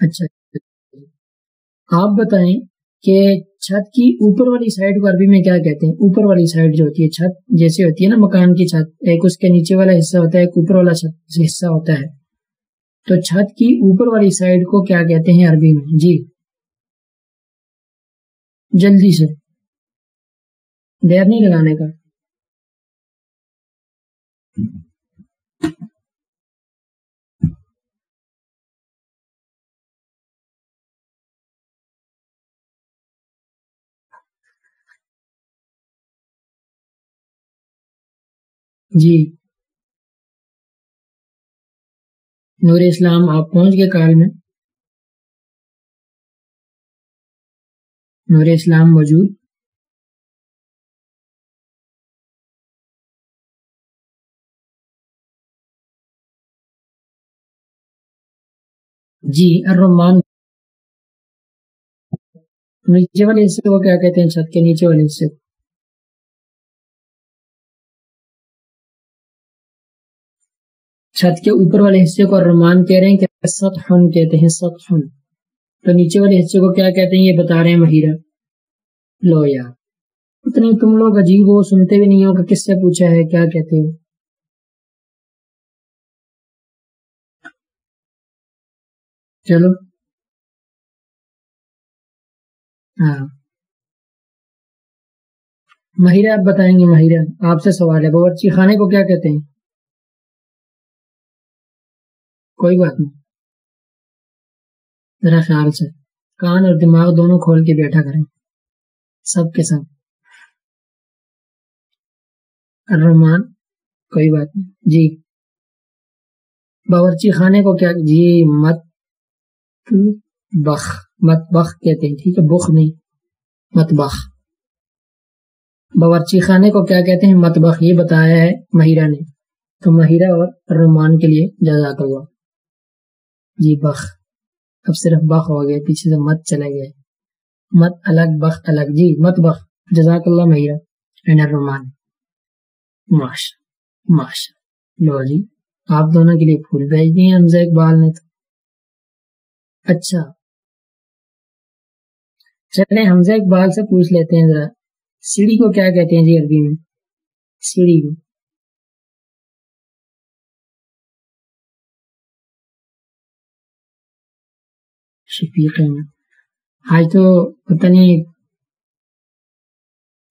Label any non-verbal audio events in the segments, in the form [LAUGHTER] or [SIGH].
اچھا آپ بتائیں کہ چھت کی اوپر والی سائڈ کو عربی میں کیا کہتے ہیں؟ اوپر والی سائڈ جو ہوتی ہے، چھت جیسے ہوتی ہے نا، مکان کی چھت، ایک اس کے نیچے والا حصہ ہوتا ہے، ایک اوپر والا حصہ ہوتا ہے۔ تو چھت کی اوپر والی سائڈ کو کیا کہتے ہیں عربی میں؟ جی۔ جلدی سے۔ دیر نہیں لگانے کا۔ جی۔ نور اسلام، آپ پہنچ گئے کال میں؟ نور اسلام موجود؟ جی الرحمان نیچے والے حصے کو کیا کہتے ہیں؟ چھت کے نیچے والے حصے کو۔ چھت کے اوپر والے حصے کو رمان کہہ رہے ہیں کہ سطحن کہتے ہیں، سطحن۔ تو نیچے والے حصے کو کیا کہتے ہیں؟ یہ بتا رہے ہیں مہیرہ۔ لو یار۔ اتنی تم لوگ عجیب ہو، سنتے بھی نہیں ہو کہ کس سے پوچھا ہے، کیا کہتے ہو۔ چلو۔ ہاں۔ مہیرہ، آپ بتائیں گے مہیرہ، آپ سے سوال ہے۔ باورچی خانے کو کیا کہتے ہیں؟ کوئی بات نہیں۔ ذرا خیال سے۔ کان اور دماغ دونوں کھول کے بیٹھا کریں۔ سب کے سب۔ الرحمان کوئی بات نہیں۔ جی۔ باورچی خانے کو کیا؟ جی مت بخ مت بخ کہتے ہیں۔ ٹھیک ہے، بخ نہیں۔ مت بخ۔ باورچی خانے کو کیا کہتے ہیں؟ مت بخ۔ یہ بتایا ہے مہیرہ نے۔ تو مہیرہ اور رحمان کے لیے جزاک اللہ۔ جی بخ اب صرف بخ ہو گئے، پیچھے سے مت چلے گئے۔ مت الگ بخ الگ۔ جی مت بخ جزاک اللہ میرا رومان ماشا ماشا لو جی آپ دونوں کے لیے پھول بھیج دیے حمزہ اقبال نے تو۔ اچھا۔ چلے حمزہ اقبال سے پوچھ لیتے ہیں ذرا۔ سیڑھی کو کیا کہتے ہیں جی عربی میں؟ سیڑھی کو۔ شفیق آج تو پتہ نہیں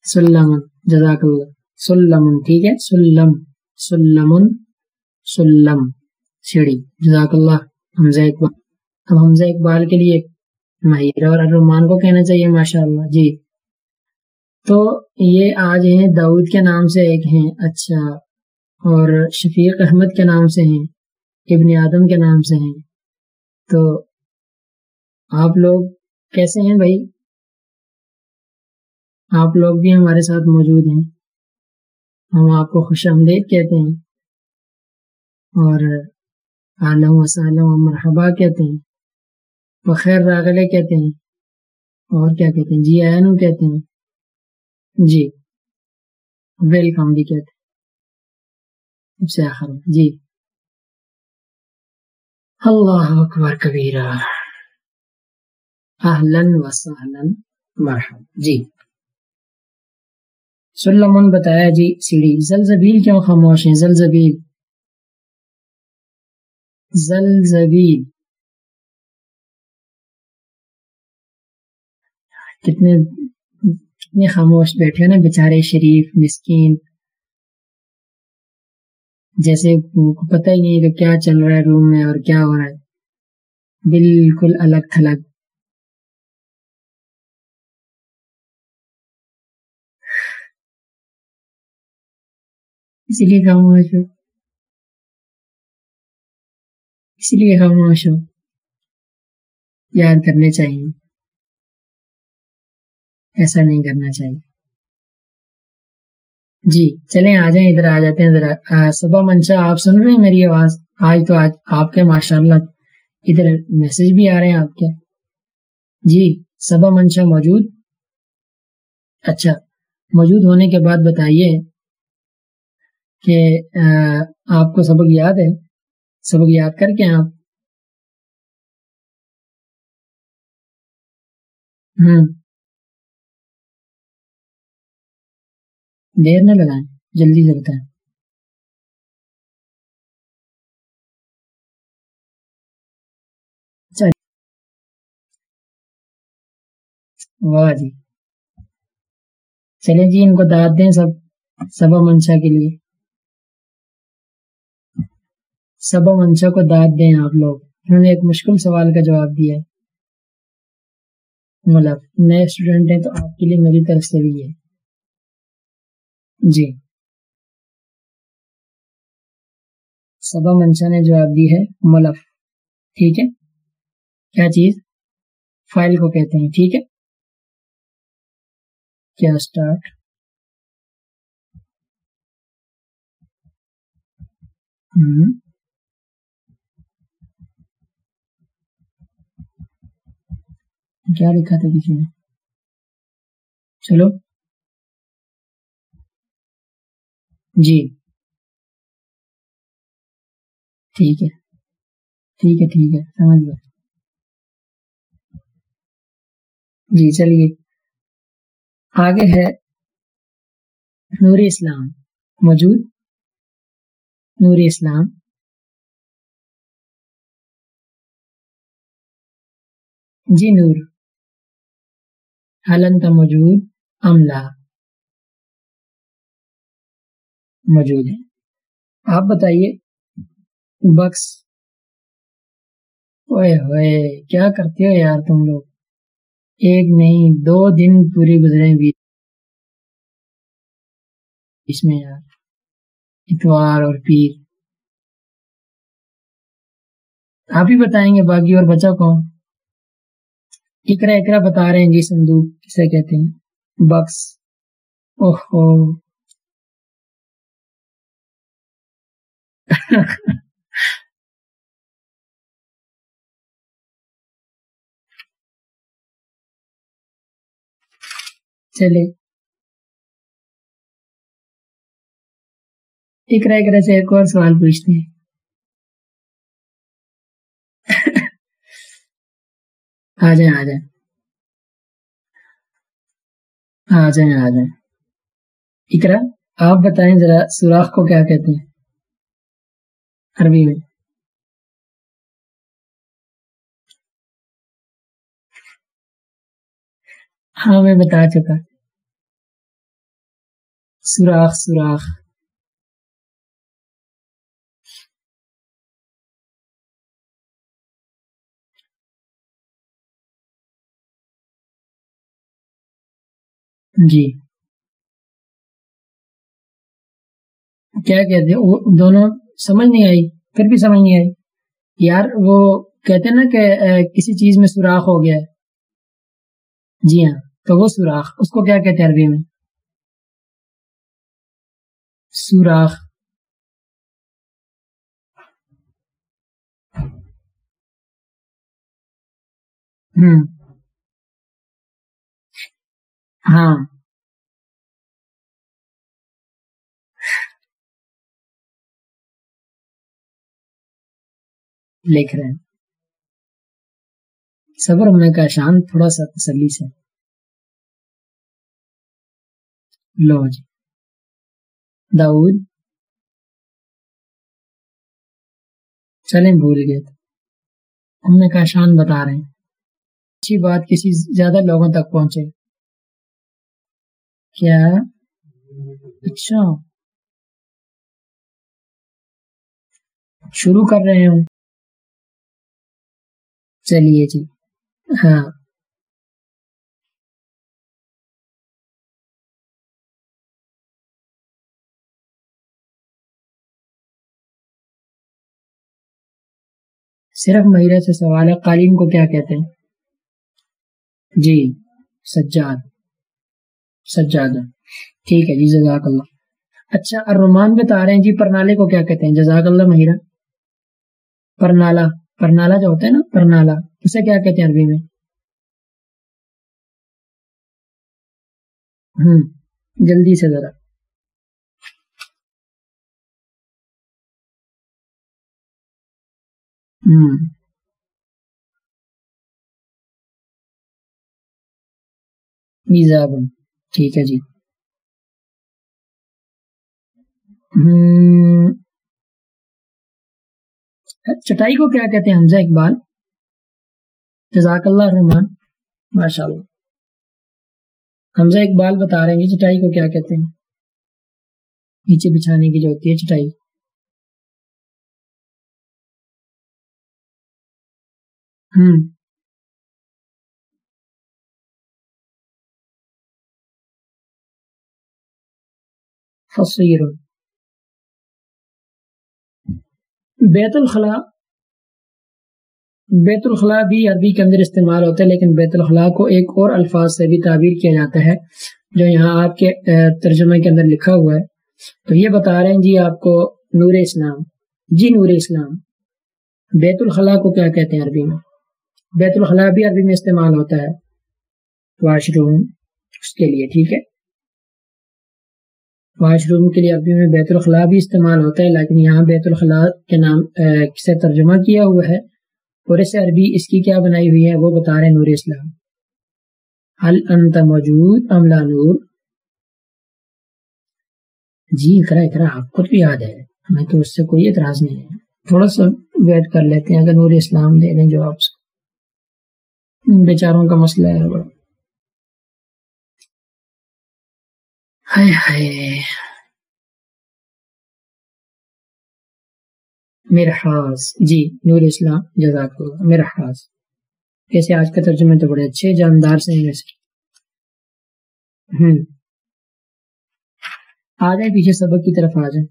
سلمن جزاک اللہ سلمن ٹھیک ہے سلم سلمن سلم سیڑھی جزاک اللہ حمزہ اقبال اب حمزہ اقبال کے لیے مہیر اور الرحمان کو کہنا چاہیے ماشاء اللہ جی تو یہ آج ہیں داود کے نام سے ایک ہیں اچھا اور شفیق احمد کے نام سے ہیں ابن آدم کے نام سے ہیں تو آپ لوگ کیسے ہیں بھائی؟ آپ لوگ بھی ہمارے ساتھ موجود ہیں۔ ہم آپ کو خوش آمدید کہتے ہیں۔ اور عالم وسلم و مرحبا کہتے ہیں۔ بخیر راغلے کہتے ہیں۔ اور کیا کہتے ہیں؟ جی اینو کہتے ہیں۔ جی ویلکم بھی کہتے ہیں۔ سے آخر جی۔ اللہ اکبر کبیرہ۔ اہلن و سہلن مرحب جی۔ سلمن بتایا جی سیڑھی۔ زلزبیل کیوں خاموش ہیں؟ زلزبیل۔ زلزبیل۔ کتنے کتنے خاموش بیٹھے نا بیچارے، شریف، مسکین۔ جیسے پتہ ہی نہیں کہ کیا چل رہا ہے روم میں اور کیا ہو رہا ہے۔ بالکل الگ تھلگ۔ اسی لیے خاموش ہو اسی لیے خاموش ہو یاد کرنے چاہیے۔ ایسا نہیں کرنا چاہیے۔ جی چلیں، آ جائیں ادھر، آ جاتے ہیں ذرا صبح منشا، آپ سن رہے ہیں میری آواز؟ آج تو آج آپ کے ماشاء اللہ ادھر میسج بھی آ رہے ہیں آپ کے۔ جی صبح منشا موجود؟ اچھا موجود ہونے کے بعد بتائیے کہ آپ کو سبق یاد ہے؟ سبق یاد کر کے آپ؟ ہوں دیر نہ لگائیں، جلدی سے بتائیں۔ واہ جی۔ چلے جی ان کو داد دیں سب، سبا منشا کے لیے۔ سبا منشا کو داد دیں آپ لوگ۔ انہوں نے ایک مشکل سوال کا جواب دیا ہے۔ مطلب نئے اسٹوڈینٹ ہیں تو آپ کے لیے میری طرف سے بھی ہے جی۔ سبا منشا نے جواب دی ہے، ملف۔ ٹھیک ہے؟ کیا چیز؟ فائل کو کہتے ہیں۔ ٹھیک ہے؟ کیا اسٹارٹ کیا لکھا تھا کسی نے چلو۔ جی۔ ٹھیک ہے۔ ٹھیک ہے ٹھیک ہے۔ سمجھ گیا جی چلیے۔ آگے ہے نور اسلام۔ موجود۔ نور اسلام۔ جی نور۔ حلن موجود عملہ موجود. ہے آپ بتائیے بکس اوے ہوئے، کیا کرتے ہو یار تم لوگ؟ ایک نہیں، دو دن پورے گزرے بھی اس میں یار، اتوار اور پیر۔ آپ ہی بتائیں گے، باقی اور بچا کون؟ اکرا اکرا بتا رہے ہیں جی صندوق کسے کہتے ہیں؟ بکس۔ اوہو۔ چلے۔ اکرا اکرا سے ایک اور سوال پوچھتے ہیں۔ آ جائیں آ جائیں آ جائیں آ جائیں اکرا آپ بتائیں ذرا سوراخ کو کیا کہتے ہیں؟ عربی میں. ہاں میں بتا چکا. سوراخ سوراخ. جی۔ کیا کہتے دونوں سمجھ نہیں آئی، پھر بھی سمجھ نہیں آئی۔ یار، وہ کہتے نا کہ کسی چیز میں سوراخ ہو گیا۔ ہے جی ہاں تو وہ سوراخ۔ اس کو کیا کہتے ہیں عربی میں؟ سوراخ۔ ہوں ہاں۔ لکھ رہے ہیں۔ صبر ہونے کا شان تھوڑا سا تسلی سے۔ لو جی۔ داؤد۔ چلیں بھول گئے ہم نے کہا شان بتا رہے ہیں۔ اچھی بات کسی زیادہ لوگوں تک پہنچے۔ کیا اچھا شروع کر رہے ہوں چلیے جی ہاں صرف مہیرہ سے سوال ہے قالین کو کیا کہتے ہیں جی سجاد سجاد ٹھیک ہے جی جزاک اللہ۔ اچھا الرحمان بتا رہے ہیں جی پرنالے کو کیا کہتے ہیں؟ جزاک اللہ مہیرہ۔ پرنالا پرنالا جو ہوتا ہے نا، پرنالا، اسے کیا کہتے ہیں عربی میں؟ ہوں جلدی سے ذرا۔ ہوں میزابن ٹھیک ہے جی۔ چٹائی کو کیا کہتے ہیں حمزہ اقبال؟ جزاک اللہ رحمان ماشاء اللہ حمزہ اقبال بتا رہے ہیں چٹائی کو کیا کہتے ہیں۔ نیچے بچھانے کی جو ہوتی ہے چٹائی۔ ہوں فصیر. بیت الخلاء بیت الخلاء بھی عربی کے اندر استعمال ہوتا ہے، لیکن بیت الخلاء کو ایک اور الفاظ سے بھی تعبیر کیا جاتا ہے، جو یہاں آپ کے ترجمے کے اندر لکھا ہوا ہے۔ تو یہ بتا رہے ہیں جی آپ کو نور اسلام۔ جی نور اسلام، بیت الخلاء کو کیا کہتے ہیں عربی میں؟ بیت الخلاء بھی عربی میں استعمال ہوتا ہے واش روم اس کے لیے، ٹھیک ہے؟ واش روم کے لیے عربی میں بیت الخلاء بھی استعمال ہوتا ہے، لیکن یہاں بیت الخلاء کے نام سے ترجمہ کیا ہوا ہے۔ اور اس عربی اس کی کیا بنائی ہوئی ہے، وہ بتا رہے نور اسلام۔ حل انت موجود املا نور؟ جی اقرا اقرا آپ کو بھی یاد ہے۔ ہمیں تو اس سے کوئی اعتراض نہیں ہے۔ تھوڑا سا ویٹ کر لیتے ہیں، اگر نور اسلام دے دیں جواب۔ بیچاروں کا مسئلہ ہے۔ بڑا مرحاس جی نور اسلام، جزاک اللہ۔ مرحاس کیسے آج کا ترجمے تو بڑے اچھے، جاندار سے ہیں ویسے۔ ہوں آ جائیں پیچھے سبق کی طرف، آ جائیں۔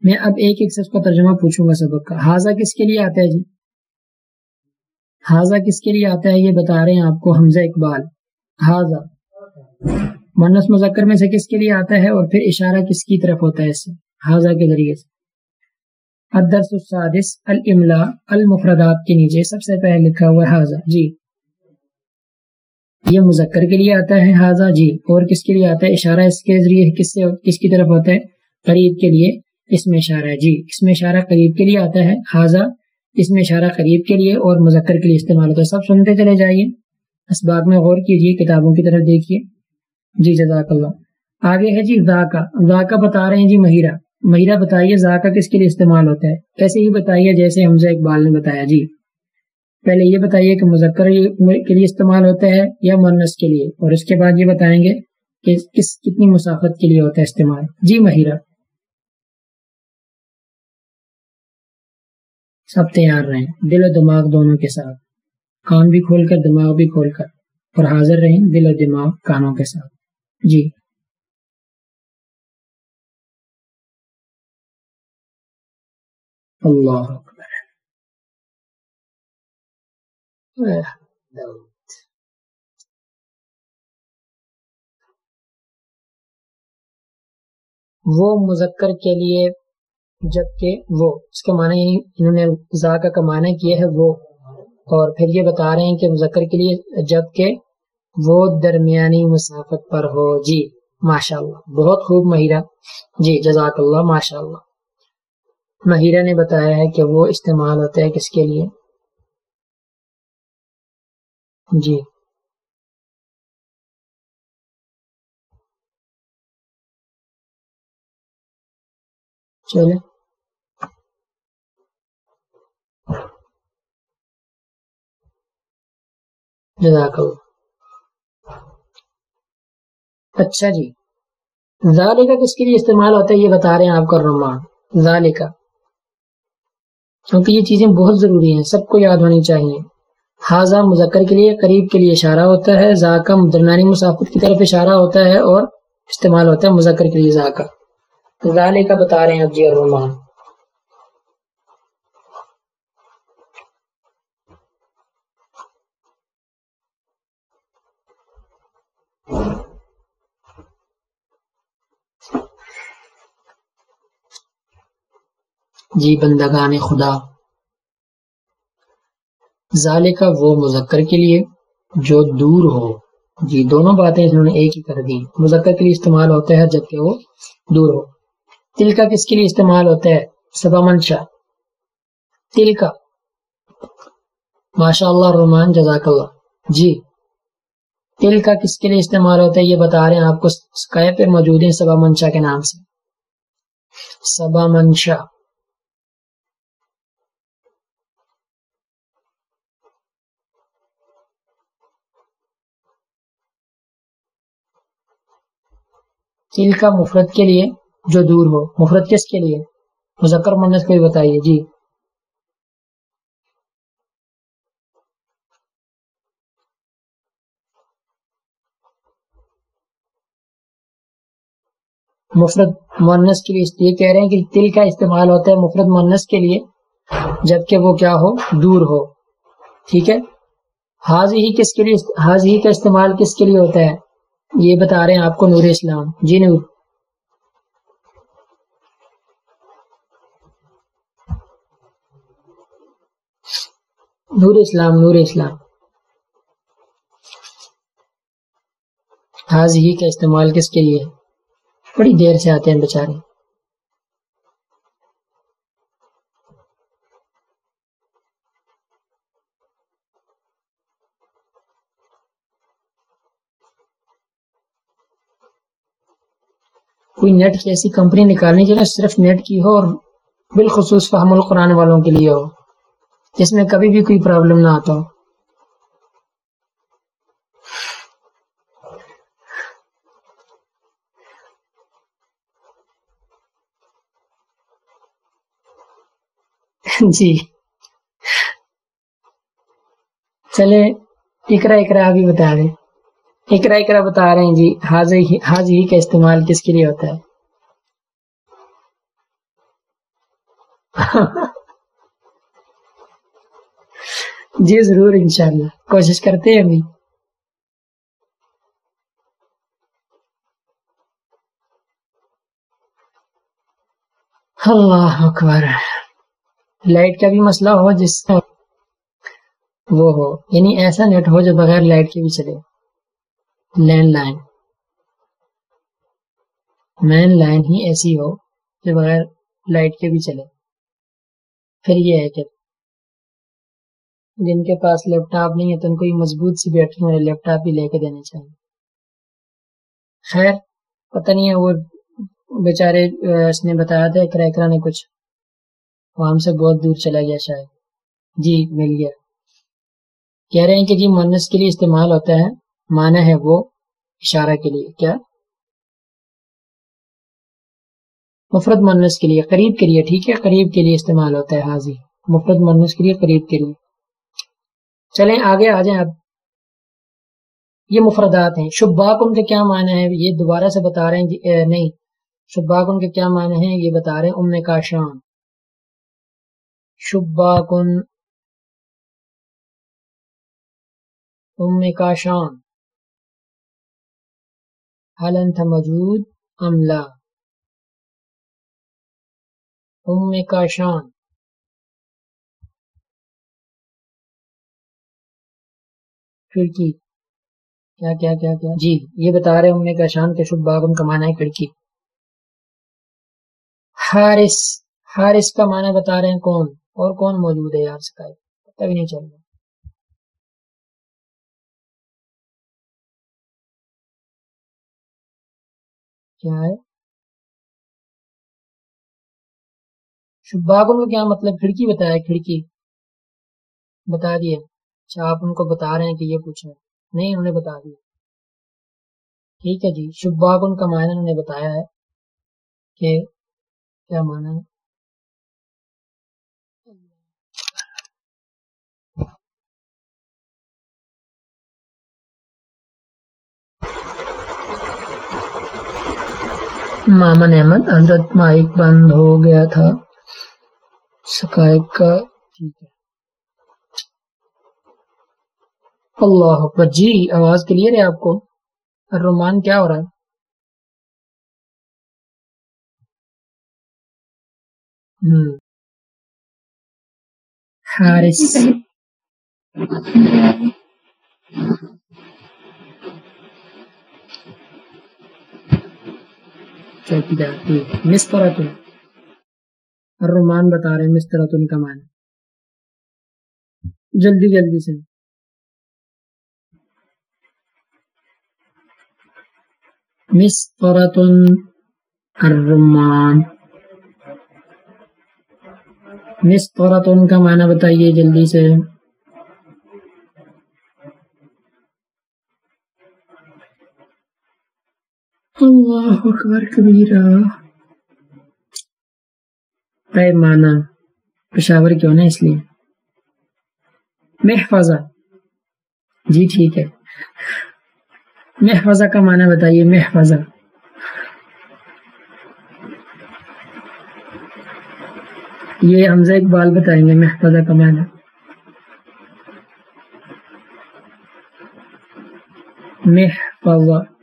میں اب ایک ایک سب کا ترجمہ پوچھوں گا سبق کا۔ حاضہ کس کے لیے آتا ہے جی؟ حاضہ کس کے لیے آتا ہے یہ بتا رہے ہیں آپ کو، حمزہ اقبال۔ حاضہ۔ منس مذکر میں سے کس کے لیے آتا ہے اور پھر اشارہ کس کی طرف ہوتا ہے اس سے؟ حاضہ کے ذریعے سے۔ الدرس السادس الاملا المفردات کے نیچے سب سے پہلے لکھا ہوا ہے حاضہ جی۔ یہ مذکر کے لیے آتا ہے حاضہ جی۔ اور کس کے لیے آتا ہے اشارہ؟ اس کے ذریعے کس سے، کس کی طرف ہوتا ہے؟ قریب کے لیے۔ اس میں اشارہ ہے جی۔ اس میں اشارہ قریب کے لیے آتا ہے حاضہ اس میں اشارہ قریب کے لیے اور مذکر کے لیے استعمال ہوتا ہے۔ سب سنتے چلے جائیے۔ اسباق میں غور کیجیے، کتابوں کی طرف دیکھیے۔ جی جزاک اللہ۔ آگے ہے جی ذاکا۔ ذاکا بتا رہے ہیں جی مہیرہ۔ مہیرہ بتائیے ذاکا کس کے لیے استعمال ہوتا ہے۔ ایسے ہی بتائیے؟ جیسے حمزہ اقبال نے بتایا۔ جی۔ پہلے یہ بتائیے کہ مذکر کے لیے استعمال ہوتا ہے یا منس کے لیے؟ اور اس کے بعد یہ بتائیں گے کہ کس، کتنی مسافت کے لیے ہوتا ہے استعمال۔ جی مہیرہ۔ سب تیار رہیں۔ دل و دماغ دونوں کے ساتھ۔ کان بھی کھول کر، دماغ بھی کھول کر۔ اور حاضر رہیں دل و دماغ کانوں کے ساتھ۔ جی۔ اللہ وہ مذکر کے لیے جبکہ وہ، اس کا معنی یعنی انہوں نے ذاکہ کا معنی کیا ہے وہ۔ اور پھر یہ بتا رہے ہیں کہ مذکر کے لیے جبکہ وہ درمیانی مسافت پر ہو۔ جی ماشاء اللہ بہت خوب مہیرہ۔ جی جزاک اللہ ماشاء اللہ مہیرہ نے بتایا ہے کہ وہ استعمال ہوتا ہے کس کے لیے؟ جی۔ چلے جزاک اللہ اچھا جی۔ ذالے کا کس کے لیے استعمال ہوتا ہے یہ بتا رہے ہیں آپ کا رمان۔ ذالے کا کیونکہ یہ چیزیں بہت ضروری ہیں، سب کو یاد ہونی چاہیے۔ حاضہ مذکر کے لیے، قریب کے لیے اشارہ ہوتا ہے۔ ذاکہ درمیانی مسافت کی طرف اشارہ ہوتا ہے اور استعمال ہوتا ہے مذکر کے لیے ذاکہ ذالے کا بتا رہے ہیں اب جی الرحمان جی بندگان خدا۔ ظالے کا وہ مذکر کے لیے جو دور ہو۔ جی دونوں باتیں انہوں نے ایک ہی کر دی مذکر کے لیے استعمال ہوتا ہے جبکہ وہ دور ہو۔ تل کا کس کے لیے استعمال ہوتا ہے؟ سبا منشا۔ تل کا ماشاء اللہ رحمان جزاک اللہ جی۔ تل کا کس کے لیے استعمال ہوتا ہے یہ بتا رہے ہیں آپ کو۔ اسکائپ پہ موجود ہیں سبا منشا کے نام سے۔ سبا منشا۔ تل کا مفرت کے لیے جو دور ہو۔ مفرت کس کے لیے؟ مذکر منت کو بتائیے۔ جی۔ مفرد مونس کے لیے یہ کہہ رہے ہیں کہ تل کا استعمال ہوتا ہے مفرد مونس کے لیے، جبکہ وہ کیا ہو؟ دور ہو۔ ٹھیک ہے؟ حاضی ہی کس کے لیے حاضی کا استعمال کس کے لیے ہوتا ہے؟ یہ بتا رہے ہیں آپ کو نور اسلام۔ جی نور۔ نور اسلام نور اسلام۔ حاضی کا استعمال کس کے لیے؟ بڑی دیر سے آتے ہیں بیچارے۔ کوئی نیٹ کی ایسی کمپنی نکالنی چاہیے صرف نیٹ کی ہو اور بالخصوص فہم القرآن والوں کے لیے ہو، جس میں کبھی بھی کوئی پرابلم نہ آتا ہو۔ [LAUGHS] جی۔ چلے اکرا اکرا ابھی بتا دیں۔ اکرا اکرا بتا رہے ہیں جی حاضر ہی کا استعمال کس کے لیے ہوتا ہے؟ [LAUGHS] جی ضرور، انشاءاللہ۔ کوشش کرتے ہیں ابھی۔ اللہ اکبر۔ لائٹ کا بھی مسئلہ ہو جس وہ ہو۔ یعنی ایسا نیٹ ہو جو بغیر لائٹ کے بھی چلے۔ لینڈ لائن مین لائن ہی ایسی ہو جو بغیر لائٹ کے بھی چلے۔ پھر یہ ہے کہ جن کے پاس لیپ ٹاپ نہیں ہے تو ان کو یہ مضبوط سی بیٹری والے لیپ ٹاپ ہی لے کے دینے چاہیے۔ خیر، پتہ نہیں ہے وہ بیچارے اس نے بتایا تھا کریکرا نے کچھ۔ وہ ہم سے بہت دور چلا گیا شاید۔ جی مل گیا۔ کہہ رہے ہیں کہ جی منس کے لیے استعمال ہوتا ہے۔ مانا ہے وہ اشارہ کے لیے کیا؟ مفرد منس کے لیے قریب کے لیے، ٹھیک ہے، قریب کے لیے استعمال ہوتا ہے حاضی مفرد منس کے لیے قریب کے لیے۔ چلیں آگے آ جائیں۔ اب یہ مفردات ہیں۔ شباک ان کے کیا معنی ہے یہ دوبارہ سے بتا رہے ہیں جی نہیں۔ شباک کے کیا معنی ہیں؟ یہ بتا رہے ہیں ام کا شان شباکن، ام کا شان حل انت موجود ام لا؟ ام کا شان کھڑکی کیا کیا کیا کیا جی یہ بتا رہے ام کا شان کے شباکن کا معنی ہے کھڑکی حارس حارس کا معنی بتا رہے ہیں کون؟ اور کون موجود ہے یار سکائے؟ پتہ بھی نہیں چل رہا۔ کیا ہے؟ شباگن کا کیا مطلب؟ کھڑکی بتایا، کھڑکی۔ بتا دیا۔ اچھا آپ ان کو بتا رہے ہیں کہ یہ پوچھا نہیں، انہوں نے بتا دیا۔ ٹھیک ہے جی شباگن کا معنی انہوں نے بتایا ہے کہ کیا معنی ہے؟ مامن احمد حضرت مائک بند ہو گیا تھا۔ سکائب کا۔ ٹھیک ہے اللہ اکبر۔ جی آواز کلیئر ہے آپ کو؟ رومان، کیا ہو رہا ہے؟ حارس چوکیدار ٹھیک ہے۔ مسترتن۔ بتا رہے ہیں مسترتن کا معنی۔ جلدی جلدی سے مسترتن الرمان۔ مسترتن کا معنی بتائیے جلدی سے۔ اللہ اکبر کبیرہ۔ اے مانا، پشاور کیوں نا اس لیے؟ محفظہ۔ جی ٹھیک ہے۔ محفظہ کا معنی بتائیے، محفظہ۔ یہ حمزہ اقبال بتائیں گے، محفظہ کا معنی محفظہ۔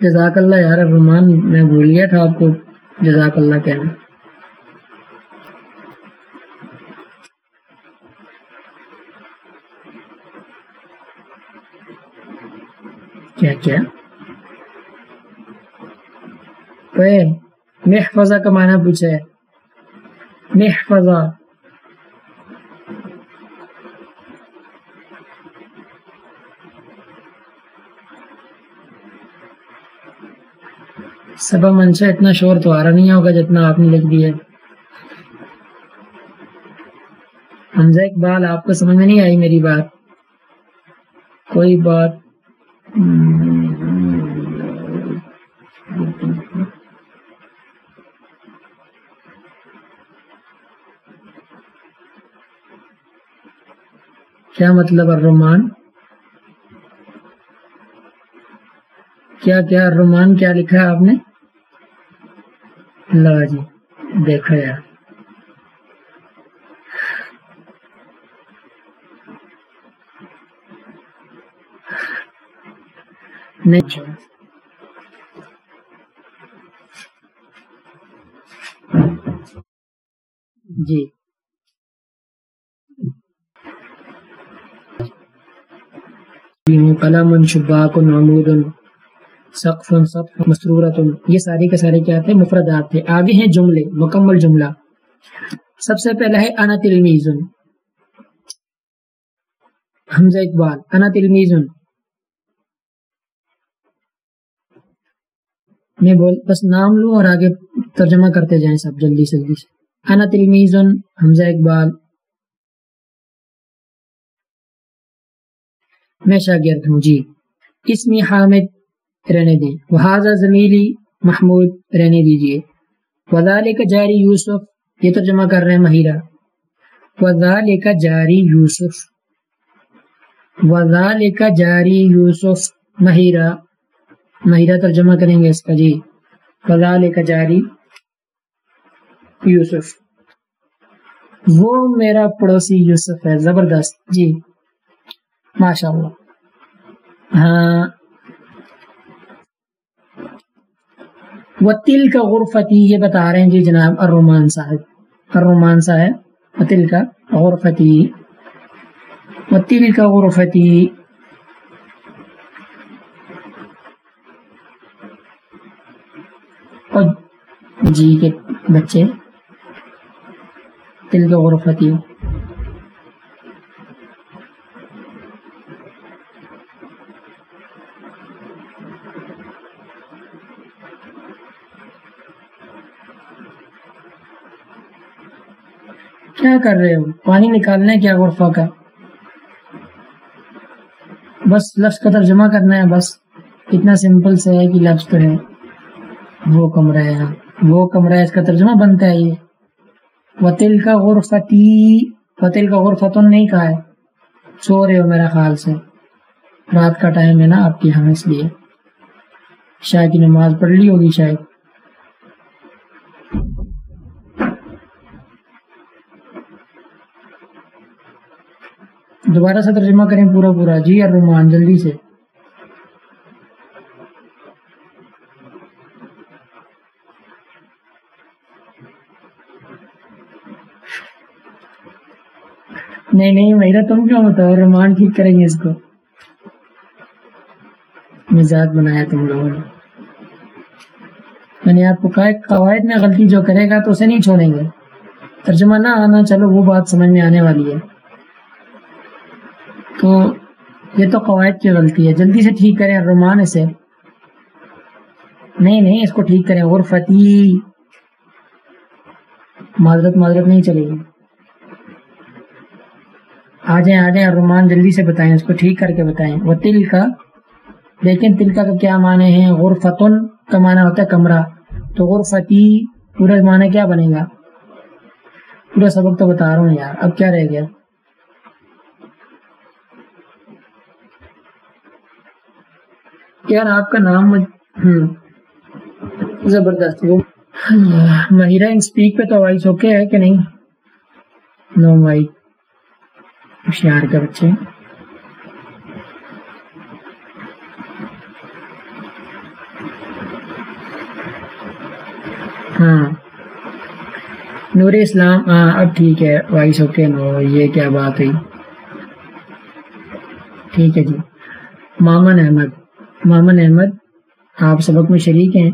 جزاک اللہ یار رحمان میں بھول گیا تھا آپ کو جزاک اللہ کہنا۔ کیا کیا؟ محفظہ کا معنی پوچھا ہے۔ محفظہ۔ سبا منشا اتنا شور تو آ رہا نہیں ہوگا جتنا آپ نے لکھ دیا حمزہ اقبال، آپ کو سمجھ میں نہیں آئی میری بات؟ کوئی بات؟ کیا مطلب الرحمان کیا کیا الرحمان کیا لکھا ہے آپ نے؟ اللہ جی دیکھا یار نہیں جی قلم شباک عمود سقف سقف مسرورت یہ سارے کے سارے کیا تھے؟ مفردات تھے۔ آگے ہیں جملے، مکمل جملہ۔ سب سے پہلا ہے انا تلمیز حمزہ اقبال، انا تلمیز میں بول، بس نام لوں اور آگے ترجمہ کرتے جائیں سب جلدی سے جلدی سے۔ انا تلمیز حمزہ اقبال۔ میں شاگرد ہوں جی۔ اسمی حامد رہنے دیں۔ وہذا زمیلی محمود رہنے دیجیے وزال کا جاری یوسف، یہ ترجمہ کر رہے ہیں مہیرہ۔ وزال کا جاری یوسف۔ وزال کا جاری یوسف، مہیرہ۔ مہیرہ ترجمہ کریں گے اس کا جی۔ وزال کا جاری یوسف۔ وہ میرا پڑوسی یوسف ہے، زبردست جی۔ ماشاء اللہ ہاں وہ تل کا غرفتی، یہ بتا رہے ہیں جی جناب الرومان صاحب۔ الرومان صاحب تل کا غرفتی۔ و تل کا غرفتی جی کے بچے تل کا غرفتی۔ کیا کر رہے ہو؟ پانی نکالنا ہے کیا غرفہ کا؟ بس لفظ کا ترجمہ کرنا ہے بس۔ اتنا سمپل سے ہے کہ لفظ تو ہے وہ کمرہ ہے۔ وہ کمرہ ہے، اس کا ترجمہ بنتا ہے یہ۔ وطل کا غرفتی وطل کا غرفتن نہیں کہا ہے۔ سو رہے ہو میرا خیال سے۔ رات کا ٹائم ہے نا آپ کی ہم اس لیے۔ شاہ کی نماز پڑھ لی ہوگی شاید۔ دوبارہ سے ترجمہ کریں پورا پورا۔ جی اور رومان جلدی سے۔ نہیں نہیں، میرا تم کیوں بتاؤ رومان ٹھیک کریں گے اس کو۔ مزاج بنایا تم لوگوں نے۔ میں نے آپ کو کہا قواعد میں غلطی جو کرے گا تو اسے نہیں چھوڑیں گے۔ ترجمہ نہ آنا، چلو، وہ بات سمجھ میں آنے والی ہے۔ تو یہ تو قواعد کی غلطی ہے۔ جلدی سے ٹھیک کریں رومان اسے۔ نہیں نہیں، اس کو ٹھیک کریں۔ غرفتی۔ معذرت معذرت نہیں چلے گی۔ آ جائیں آ جائیں رومان جلدی سے بتائیں، اس کو ٹھیک کر کے بتائیں۔ وہ تل کا لیکن تلکا کا کیا معنی ہے؟ غرفتن کا معنی ہوتا ہے کمرہ۔ تو غرفتی، پورا معنی کیا بنے گا؟ پورا سبق تو بتا رہا ہوں یار۔ اب کیا رہ گیا؟ یار آپ کا نام زبردست۔ مہیرا اسپیک پہ تو وائس اوکے ہے کہ نہیں؟ نو وائٹ ہوشیار کے بچے ہاں۔ نور اسلام ہاں اب ٹھیک ہے۔ وائس اوکے نو یہ کیا بات ہوئی؟ ٹھیک ہے جی۔ مامن احمد مامن احمد، آپ سبق میں شریک ہیں۔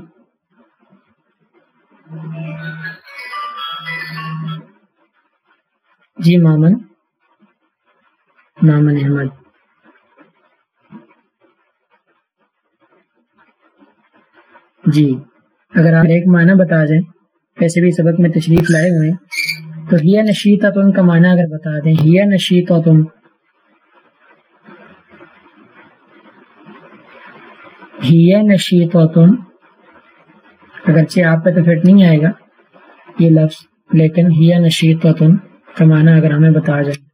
جی مامن مامن احمد۔ جی اگر آپ ایک معنی بتا دیں، ویسے بھی سبق میں تشریف لائے ہوئے تو ہیا نشیتا تم کا معنی اگر بتا دیں ہیا نشیتا تم ہیا نشیتا تم۔ اگرچہ آپ پہ تو فٹ نہیں آئے گا یہ لفظ، لیکن ہیا نشیتا تم۔ کا معنی اگر ہمیں بتا جائے۔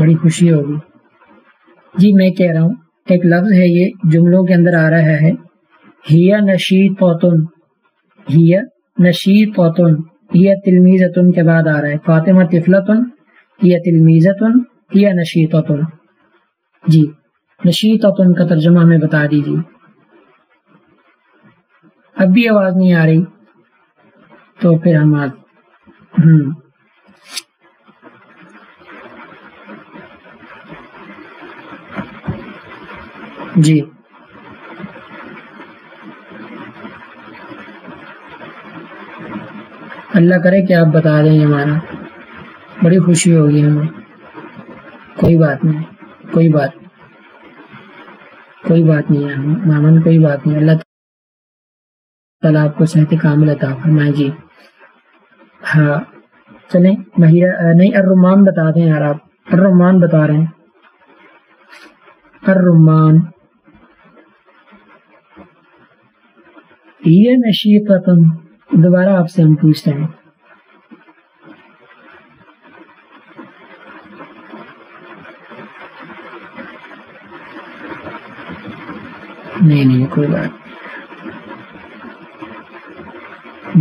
بڑی خوشی ہوگی۔ جی میں کہہ رہا ہوں، ایک لفظ ہے یہ جملوں کے اندر آ رہا ہے۔ ہیا نشید پوتن ہیا نشید پوتن ہیا تلمیزتن کے بعد آ رہا ہے۔ فاطمہ تفلتن ہیا تلمیزتن ہیا نشید جی۔ نشید کا ترجمہ ہمیں بتا دیجیے۔ اب بھی آواز نہیں آ رہی، تو پھر ہم آج ہوں۔ جی۔ اللہ کرے کہ آپ بتا دیں ہمارا۔ بڑی خوشی ہوگی ہمیں۔ کوئی بات نہیں، کوئی بات کوئی بات نہیں ہے۔ مامن، کوئی بات نہیں۔ اللہ تعالیٰ آپ کو صحت کامل عطا فرمائے۔ جی۔ ہاں۔ چلیں۔ مہیرہ، نہیں ارمان بتا دیں یار آپ۔ ارمان بتا رہے ہیں۔ ارمان یہ نشیقتن دوبارہ آپ سے ہم پوچھتے ہیں۔ نہیں کوئی بات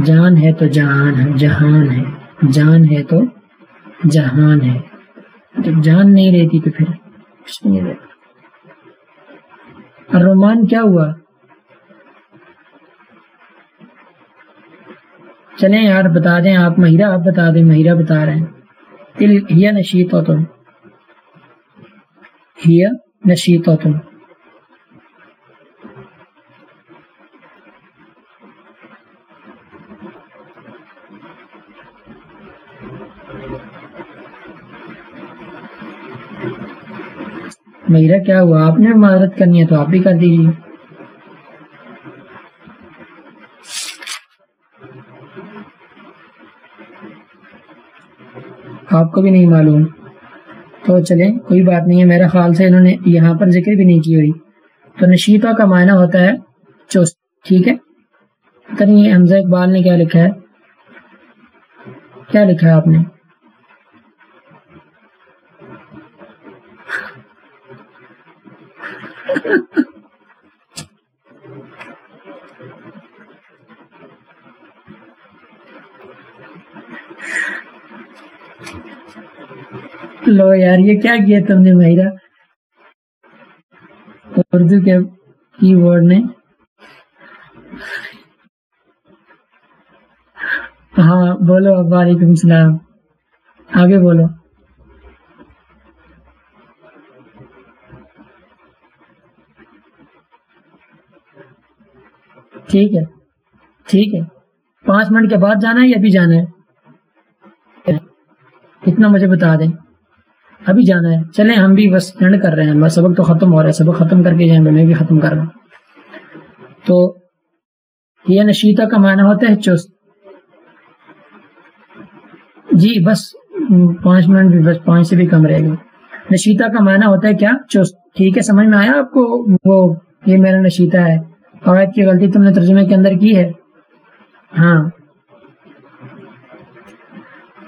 جان ہے تو جہان ہے جہان ہے۔ جان ہے تو جہان ہے۔ جب جان نہیں رہتی تو پھر کچھ نہیں رہتا۔ رومان کیا ہوا؟ چلیں یار، بتا دیں آپ مہیرا آپ بتا دیں مہیرا بتا رہے ہیں۔ دل ہیا نشیت ہو تم۔ ہیا نشیت ہو تم۔ میرا کیا ہوا؟ آپ نے معذرت کرنی ہے تو آپ بھی کر دیجیے آپ کو بھی نہیں معلوم۔ تو چلے کوئی بات نہیں ہے۔ میرا خیال سے انہوں نے یہاں پر ذکر بھی نہیں کی ہوئی۔ تو نشیتا کا معنی ہوتا ہے چوست ٹھیک ہے؟ پتہ نہیں حمزہ اقبال نے کیا لکھا ہے۔ کیا لکھا ہے آپ نے؟ لو یار، یہ کیا کیا تم نے مہیرا اردو کے کی ورڈ نے۔ ہاں بولو وعلیکم السلام آگے بولو۔ ٹھیک ہے ٹھیک ہے۔ پانچ منٹ کے بعد جانا ہے یا ابھی جانا ہے؟ اتنا مجھے بتا دیں۔ ابھی جانا ہے۔ چلیں، ہم بھی بس اینڈ کر رہے ہیں۔ بس سبق تو ختم ہو رہا ہے۔ سبق ختم کر کے جائیں میں بھی ختم کر رہا ہوں۔ تو یہ نشیتا کا معنی ہوتا ہے چست۔ جی بس پانچ منٹ بھی، بس پانچ سے بھی کم رہے گا نشیتا کا معنی ہوتا ہے کیا؟ چست۔ ٹھیک ہے، سمجھ میں آیا آپ کو؟ وہ، یہ میرا نشیتا ہے۔ قواعد کی غلطی تم نے ترجمے کے اندر کی ہے۔ ہاں۔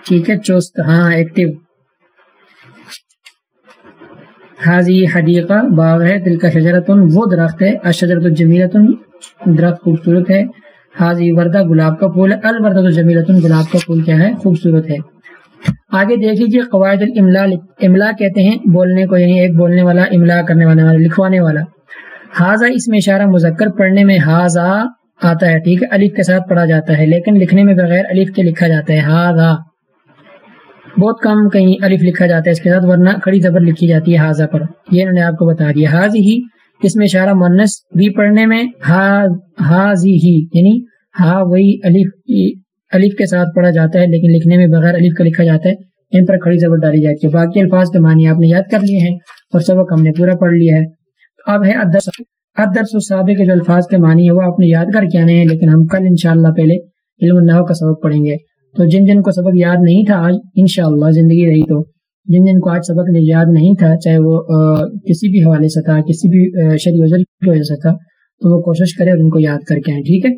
ٹھیک ہے، چست۔ ہاں ایکٹیو۔ حاضی حدیقہ باغ ہے دل کا شجرتن وہ درخت ہے۔ اشجرت الجمیلتن درخت خوبصورت ہے۔ حاضی وردہ گلاب کا پھول ہے۔ الوردہ الجمیلتن گلاب کا پھول کیا ہے؟ خوبصورت ہے۔ آگے دیکھ لیجیے قواعد الاملا، املا کہتے ہیں، بولنے کو یعنی ایک بولنے والا، املا کرنے والا، لکھوانے والا۔ حاضہ اس میں اشارہ مذکر پڑھنے میں حاضہ آتا ہے، ٹھیک ہے؟ الف کے ساتھ پڑھا جاتا ہے، لیکن لکھنے میں بغیر الف کے لکھا جاتا ہے حاضہ بہت کم کہیں الف لکھا جاتا ہے اس کے ساتھ، ورنہ کھڑی زبر لکھی جاتی ہے حاضہ پر۔ یہ انہوں نے آپ کو بتا دیا۔ حاضی ہی اس میں اشارہ مونس بھی پڑھنے میں حاضی ہی یعنی ہا وہی الف الف کے ساتھ پڑھا جاتا ہے، لیکن لکھنے میں بغیر الف کا لکھا جاتا ہے۔ ان پر کھڑی زبر ڈالی جاتی ہے۔ باقی الفاظ کے معنی آپ نے یاد کر لیے ہیں اور سبق ہم نے پورا پڑھ لیا ہے۔ اب ہے ادرس ادرس کے جو الفاظ کے معنی ہے وہ آپ نے یاد کر کے آنے ہیں، لیکن ہم کل انشاءاللہ پہلے علم النحو کا سبق پڑھیں گے۔ تو جن جن کو سبق یاد نہیں تھا آج، انشاءاللہ زندگی رہی تو جن جن کو آج سبق یاد نہیں تھا، چاہے وہ کسی بھی حوالے سے تھا، کسی بھی شریع وزر کی وجہ سے تھا، تو وہ کوشش کرے اور ان کو یاد کر کے آئیں، ٹھیک ہے؟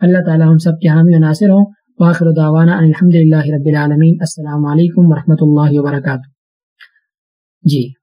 اللہ تعالیٰ ہم سب کے حامی و ناصر ہوں۔ واخر دعوانا الحمد للہ رب العالمین۔ السلام علیکم ورحمۃ اللہ وبرکاتہ۔ جی۔